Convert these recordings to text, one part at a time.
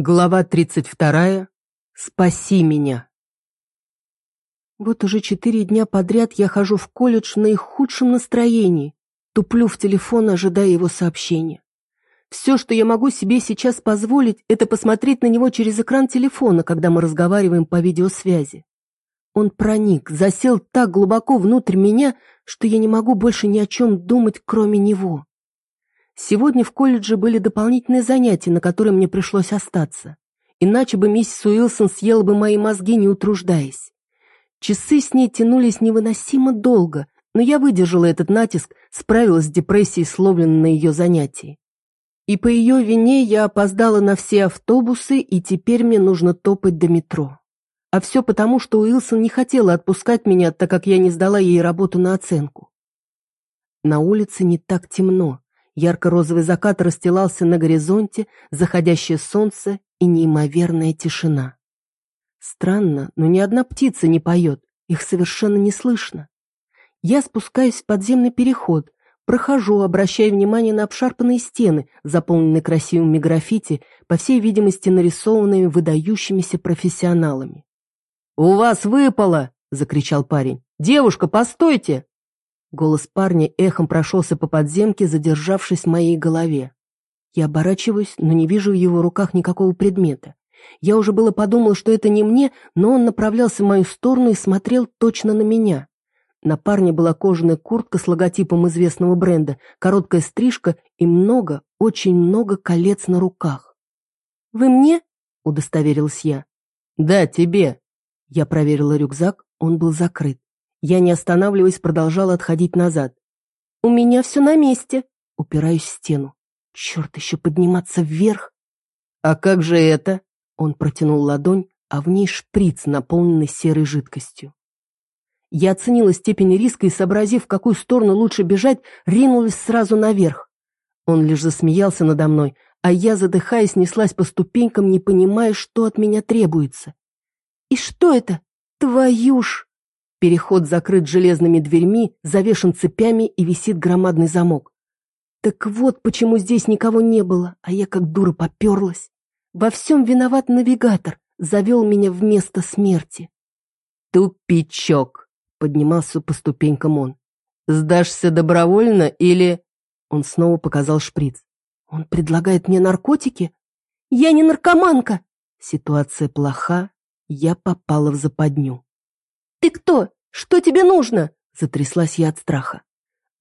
Глава 32. Спаси меня. Вот уже четыре дня подряд я хожу в колледж в наихудшем настроении, туплю в телефон, ожидая его сообщения. Все, что я могу себе сейчас позволить, это посмотреть на него через экран телефона, когда мы разговариваем по видеосвязи. Он проник, засел так глубоко внутрь меня, что я не могу больше ни о чем думать, кроме него. Сегодня в колледже были дополнительные занятия, на которые мне пришлось остаться. Иначе бы миссис Уилсон съела бы мои мозги, не утруждаясь. Часы с ней тянулись невыносимо долго, но я выдержала этот натиск, справилась с депрессией, словленной на ее занятии. И по ее вине я опоздала на все автобусы, и теперь мне нужно топать до метро. А все потому, что Уилсон не хотела отпускать меня, так как я не сдала ей работу на оценку. На улице не так темно, Ярко-розовый закат расстилался на горизонте, заходящее солнце и неимоверная тишина. Странно, но ни одна птица не поет, их совершенно не слышно. Я спускаюсь в подземный переход, прохожу, обращая внимание на обшарпанные стены, заполненные красивыми граффити, по всей видимости нарисованными выдающимися профессионалами. «У вас выпало!» — закричал парень. «Девушка, постойте!» Голос парня эхом прошелся по подземке, задержавшись в моей голове. Я оборачиваюсь, но не вижу в его руках никакого предмета. Я уже было подумал, что это не мне, но он направлялся в мою сторону и смотрел точно на меня. На парне была кожаная куртка с логотипом известного бренда, короткая стрижка и много, очень много колец на руках. «Вы мне?» — удостоверилась я. «Да, тебе». Я проверила рюкзак, он был закрыт. Я, не останавливаясь, продолжала отходить назад. «У меня все на месте!» Упираюсь в стену. «Черт, еще подниматься вверх!» «А как же это?» Он протянул ладонь, а в ней шприц, наполненный серой жидкостью. Я оценила степень риска и, сообразив, в какую сторону лучше бежать, ринулась сразу наверх. Он лишь засмеялся надо мной, а я, задыхаясь, неслась по ступенькам, не понимая, что от меня требуется. «И что это? Твою ж!» Переход закрыт железными дверьми, завешен цепями и висит громадный замок. Так вот, почему здесь никого не было, а я как дура поперлась. Во всем виноват навигатор, завел меня в место смерти. «Тупичок!» — поднимался по ступенькам он. «Сдашься добровольно или...» Он снова показал шприц. «Он предлагает мне наркотики?» «Я не наркоманка!» Ситуация плоха, я попала в западню. «Ты кто? Что тебе нужно?» Затряслась я от страха.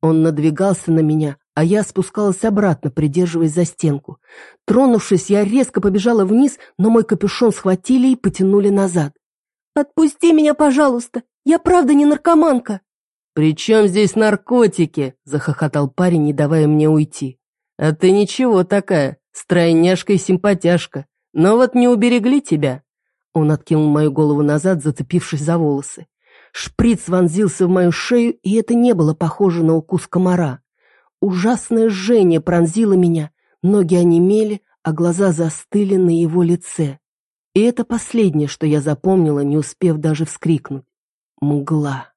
Он надвигался на меня, а я спускалась обратно, придерживаясь за стенку. Тронувшись, я резко побежала вниз, но мой капюшон схватили и потянули назад. «Отпусти меня, пожалуйста! Я правда не наркоманка!» «При чем здесь наркотики?» – захохотал парень, не давая мне уйти. «А ты ничего такая, стройняшка и симпатяшка. Но вот не уберегли тебя. Он откинул мою голову назад, зацепившись за волосы. Шприц вонзился в мою шею, и это не было похоже на укус комара. Ужасное жжение пронзило меня, ноги онемели, а глаза застыли на его лице. И это последнее, что я запомнила, не успев даже вскрикнуть. Мгла.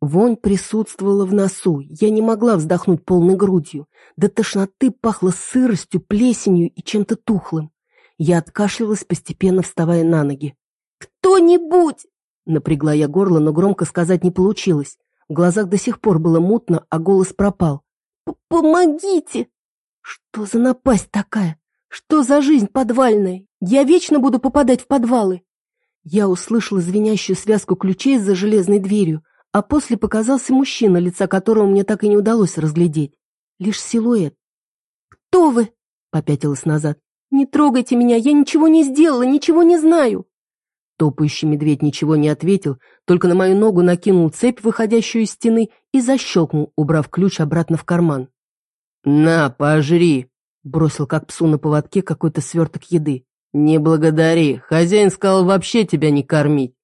Вонь присутствовала в носу, я не могла вздохнуть полной грудью. До тошноты пахло сыростью, плесенью и чем-то тухлым. Я откашлялась, постепенно вставая на ноги. «Кто-нибудь!» Напрягла я горло, но громко сказать не получилось. В глазах до сих пор было мутно, а голос пропал. «Помогите!» «Что за напасть такая? Что за жизнь подвальная? Я вечно буду попадать в подвалы!» Я услышала звенящую связку ключей за железной дверью, а после показался мужчина, лица которого мне так и не удалось разглядеть. Лишь силуэт. «Кто вы?» — попятилась назад. «Не трогайте меня, я ничего не сделала, ничего не знаю!» Топающий медведь ничего не ответил, только на мою ногу накинул цепь, выходящую из стены, и защелкнул, убрав ключ обратно в карман. «На, пожри!» — бросил как псу на поводке какой-то сверток еды. «Не благодари, хозяин сказал вообще тебя не кормить».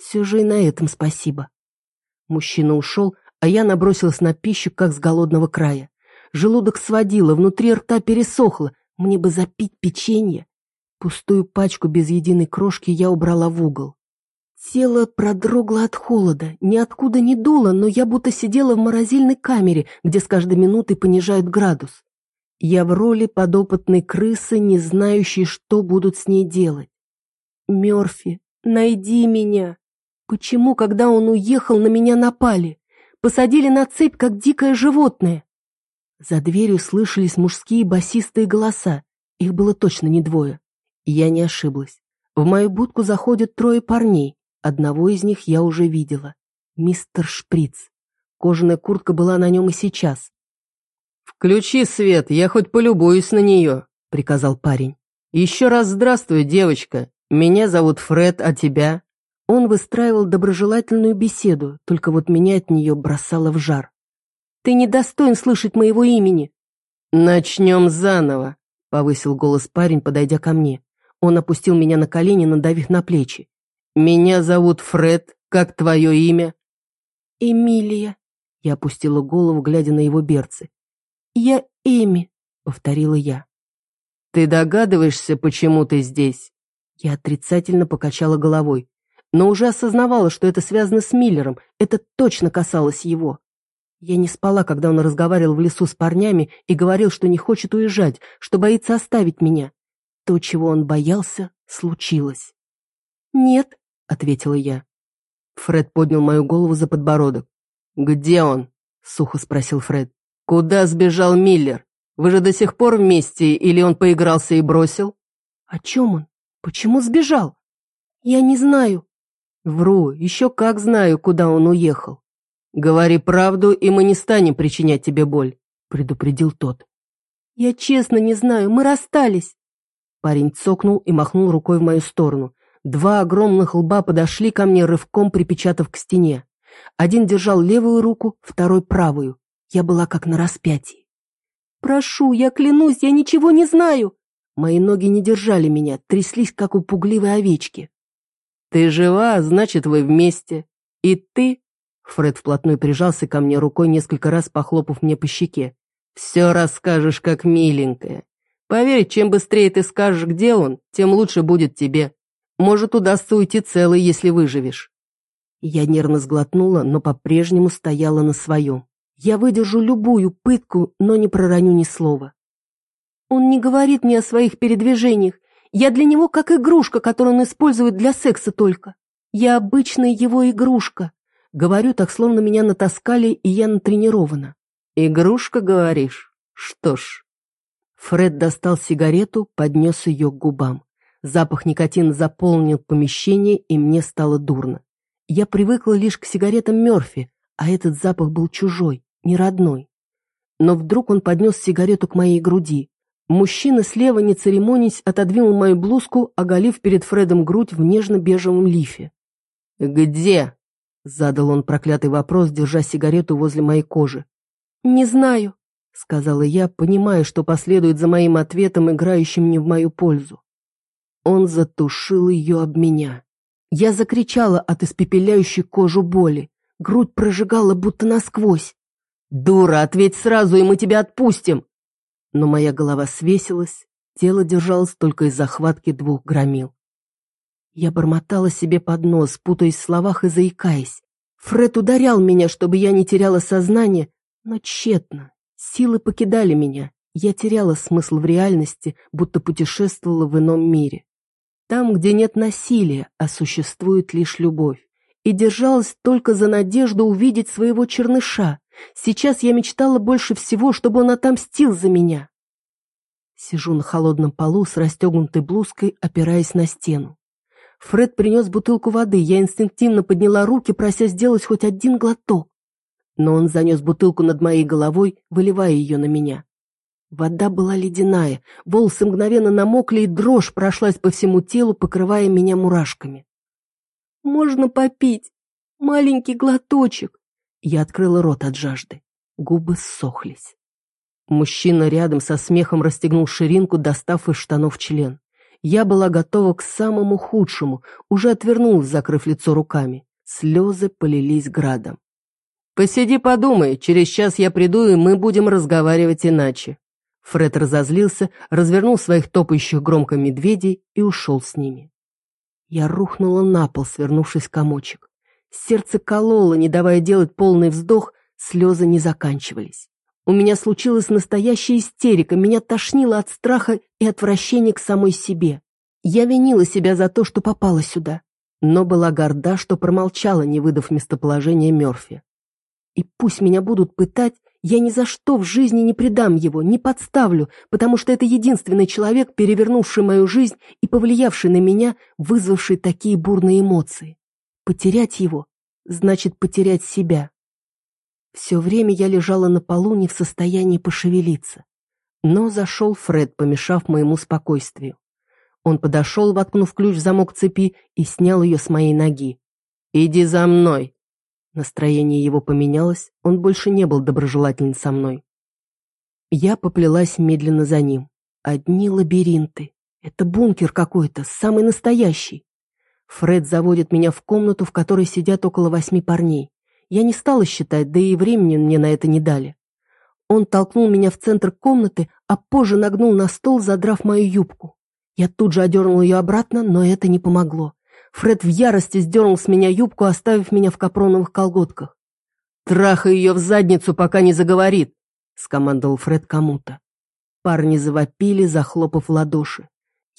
Все же и на этом спасибо. Мужчина ушел, а я набросилась на пищу, как с голодного края. Желудок сводило, внутри рта пересохло, мне бы запить печенье. Пустую пачку без единой крошки я убрала в угол. Тело продрогло от холода, ниоткуда не дуло, но я будто сидела в морозильной камере, где с каждой минутой понижают градус. Я в роли подопытной крысы, не знающей, что будут с ней делать. Мерфи, найди меня. Почему, когда он уехал, на меня напали? Посадили на цепь, как дикое животное. За дверью слышались мужские басистые голоса. Их было точно не двое. Я не ошиблась. В мою будку заходят трое парней. Одного из них я уже видела. Мистер Шприц. Кожаная куртка была на нем и сейчас. «Включи свет, я хоть полюбуюсь на нее», — приказал парень. «Еще раз здравствуй, девочка. Меня зовут Фред, а тебя?» Он выстраивал доброжелательную беседу, только вот меня от нее бросало в жар. «Ты не достоин слышать моего имени». «Начнем заново», — повысил голос парень, подойдя ко мне. Он опустил меня на колени, надавив на плечи. «Меня зовут Фред. Как твое имя?» «Эмилия». Я опустила голову, глядя на его берцы. «Я Эми», — повторила я. «Ты догадываешься, почему ты здесь?» Я отрицательно покачала головой, но уже осознавала, что это связано с Миллером, это точно касалось его. Я не спала, когда он разговаривал в лесу с парнями и говорил, что не хочет уезжать, что боится оставить меня. То, чего он боялся, случилось. «Нет», — ответила я. Фред поднял мою голову за подбородок. «Где он?» — сухо спросил Фред. «Куда сбежал Миллер? Вы же до сих пор вместе, или он поигрался и бросил?» «О чем он? Почему сбежал? Я не знаю». «Вру, еще как знаю, куда он уехал. Говори правду, и мы не станем причинять тебе боль», — предупредил тот. «Я честно не знаю, мы расстались». Парень цокнул и махнул рукой в мою сторону. Два огромных лба подошли ко мне, рывком припечатав к стене. Один держал левую руку, второй правую. Я была как на распятии. «Прошу, я клянусь, я ничего не знаю!» Мои ноги не держали меня, тряслись, как у пугливой овечки. «Ты жива, значит, вы вместе. И ты...» Фред вплотную прижался ко мне рукой, несколько раз похлопав мне по щеке. «Все расскажешь, как миленькая. Поверь, чем быстрее ты скажешь, где он, тем лучше будет тебе. Может, удастся уйти целый, если выживешь». Я нервно сглотнула, но по-прежнему стояла на своем. Я выдержу любую пытку, но не пророню ни слова. Он не говорит мне о своих передвижениях. Я для него как игрушка, которую он использует для секса только. Я обычная его игрушка. Говорю так, словно меня натаскали, и я натренирована. Игрушка, говоришь? Что ж. Фред достал сигарету, поднес ее к губам. Запах никотина заполнил помещение, и мне стало дурно. Я привыкла лишь к сигаретам Мерфи, а этот запах был чужой не родной. Но вдруг он поднес сигарету к моей груди. Мужчина слева, не церемонясь, отодвинул мою блузку, оголив перед Фредом грудь в нежно-бежевом лифе. «Где?» — задал он проклятый вопрос, держа сигарету возле моей кожи. «Не знаю», — сказала я, понимая, что последует за моим ответом, играющим не в мою пользу. Он затушил ее об меня. Я закричала от испепеляющей кожу боли. Грудь прожигала будто насквозь. «Дура, ответь сразу, и мы тебя отпустим!» Но моя голова свесилась, тело держалось только из захватки двух громил. Я бормотала себе под нос, путаясь в словах и заикаясь. Фред ударял меня, чтобы я не теряла сознание, но тщетно. Силы покидали меня. Я теряла смысл в реальности, будто путешествовала в ином мире. Там, где нет насилия, а существует лишь любовь. И держалась только за надежду увидеть своего черныша, Сейчас я мечтала больше всего, чтобы он отомстил за меня. Сижу на холодном полу с расстегнутой блузкой, опираясь на стену. Фред принес бутылку воды, я инстинктивно подняла руки, прося сделать хоть один глоток. Но он занес бутылку над моей головой, выливая ее на меня. Вода была ледяная, волосы мгновенно намокли, и дрожь прошлась по всему телу, покрывая меня мурашками. «Можно попить? Маленький глоточек?» Я открыла рот от жажды. Губы ссохлись. Мужчина рядом со смехом расстегнул ширинку, достав из штанов член. Я была готова к самому худшему, уже отвернулась, закрыв лицо руками. Слезы полились градом. «Посиди, подумай, через час я приду, и мы будем разговаривать иначе». Фред разозлился, развернул своих топающих громко медведей и ушел с ними. Я рухнула на пол, свернувшись комочек. Сердце кололо, не давая делать полный вздох, слезы не заканчивались. У меня случилась настоящая истерика, меня тошнило от страха и отвращения к самой себе. Я винила себя за то, что попала сюда, но была горда, что промолчала, не выдав местоположение Мёрфи. И пусть меня будут пытать, я ни за что в жизни не предам его, не подставлю, потому что это единственный человек, перевернувший мою жизнь и повлиявший на меня, вызвавший такие бурные эмоции. Потерять его значит потерять себя. Все время я лежала на полу, не в состоянии пошевелиться. Но зашел Фред, помешав моему спокойствию. Он подошел, воткнув ключ в замок цепи, и снял ее с моей ноги. «Иди за мной!» Настроение его поменялось, он больше не был доброжелателен со мной. Я поплелась медленно за ним. Одни лабиринты. Это бункер какой-то, самый настоящий. Фред заводит меня в комнату, в которой сидят около восьми парней. Я не стала считать, да и времени мне на это не дали. Он толкнул меня в центр комнаты, а позже нагнул на стол, задрав мою юбку. Я тут же одернула ее обратно, но это не помогло. Фред в ярости сдернул с меня юбку, оставив меня в капроновых колготках. «Трахай ее в задницу, пока не заговорит!» — скомандовал Фред кому-то. Парни завопили, захлопав ладоши.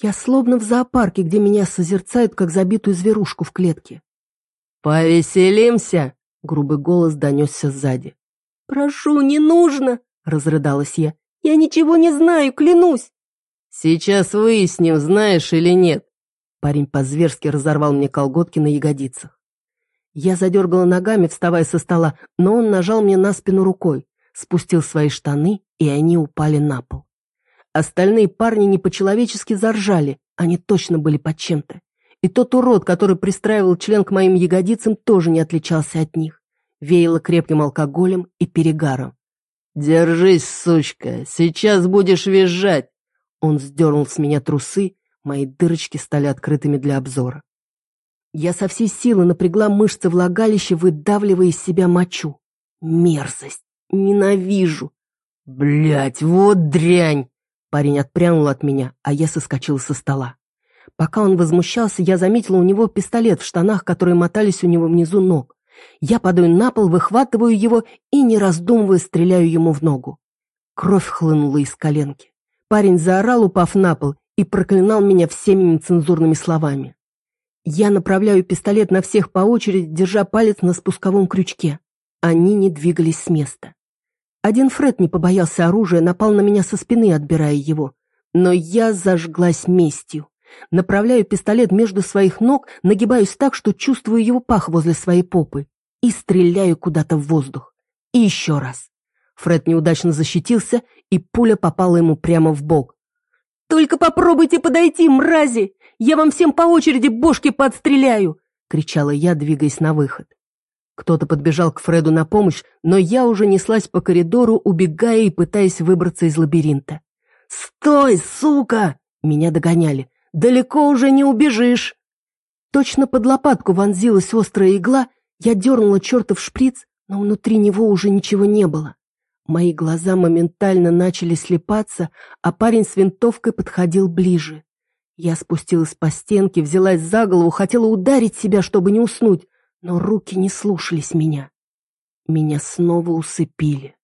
Я словно в зоопарке, где меня созерцают, как забитую зверушку в клетке. «Повеселимся!» — грубый голос донесся сзади. «Прошу, не нужно!» — разрыдалась я. «Я ничего не знаю, клянусь!» «Сейчас выясним, знаешь или нет!» Парень по-зверски разорвал мне колготки на ягодицах. Я задергала ногами, вставая со стола, но он нажал мне на спину рукой, спустил свои штаны, и они упали на пол. Остальные парни не по-человечески заржали, они точно были под чем-то. И тот урод, который пристраивал член к моим ягодицам, тоже не отличался от них. Веяло крепким алкоголем и перегаром. «Держись, сучка, сейчас будешь визжать!» Он сдернул с меня трусы, Мои дырочки стали открытыми для обзора. Я со всей силы напрягла мышцы влагалища, выдавливая из себя мочу. Мерзость! Ненавижу! Блять, вот дрянь! Парень отпрянул от меня, а я соскочила со стола. Пока он возмущался, я заметила у него пистолет в штанах, которые мотались у него внизу ног. Я падаю на пол, выхватываю его и, не раздумывая, стреляю ему в ногу. Кровь хлынула из коленки. Парень заорал, упав на пол, и проклинал меня всеми нецензурными словами. Я направляю пистолет на всех по очереди, держа палец на спусковом крючке. Они не двигались с места. Один Фред не побоялся оружия, напал на меня со спины, отбирая его. Но я зажглась местью. Направляю пистолет между своих ног, нагибаюсь так, что чувствую его пах возле своей попы. И стреляю куда-то в воздух. И еще раз. Фред неудачно защитился, и пуля попала ему прямо в бок. «Только попробуйте подойти, мрази! Я вам всем по очереди бошки подстреляю!» — кричала я, двигаясь на выход. Кто-то подбежал к Фреду на помощь, но я уже неслась по коридору, убегая и пытаясь выбраться из лабиринта. «Стой, сука!» — меня догоняли. «Далеко уже не убежишь!» Точно под лопатку вонзилась острая игла, я дернула чертов шприц, но внутри него уже ничего не было. Мои глаза моментально начали слепаться, а парень с винтовкой подходил ближе. Я спустилась по стенке, взялась за голову, хотела ударить себя, чтобы не уснуть, но руки не слушались меня. Меня снова усыпили.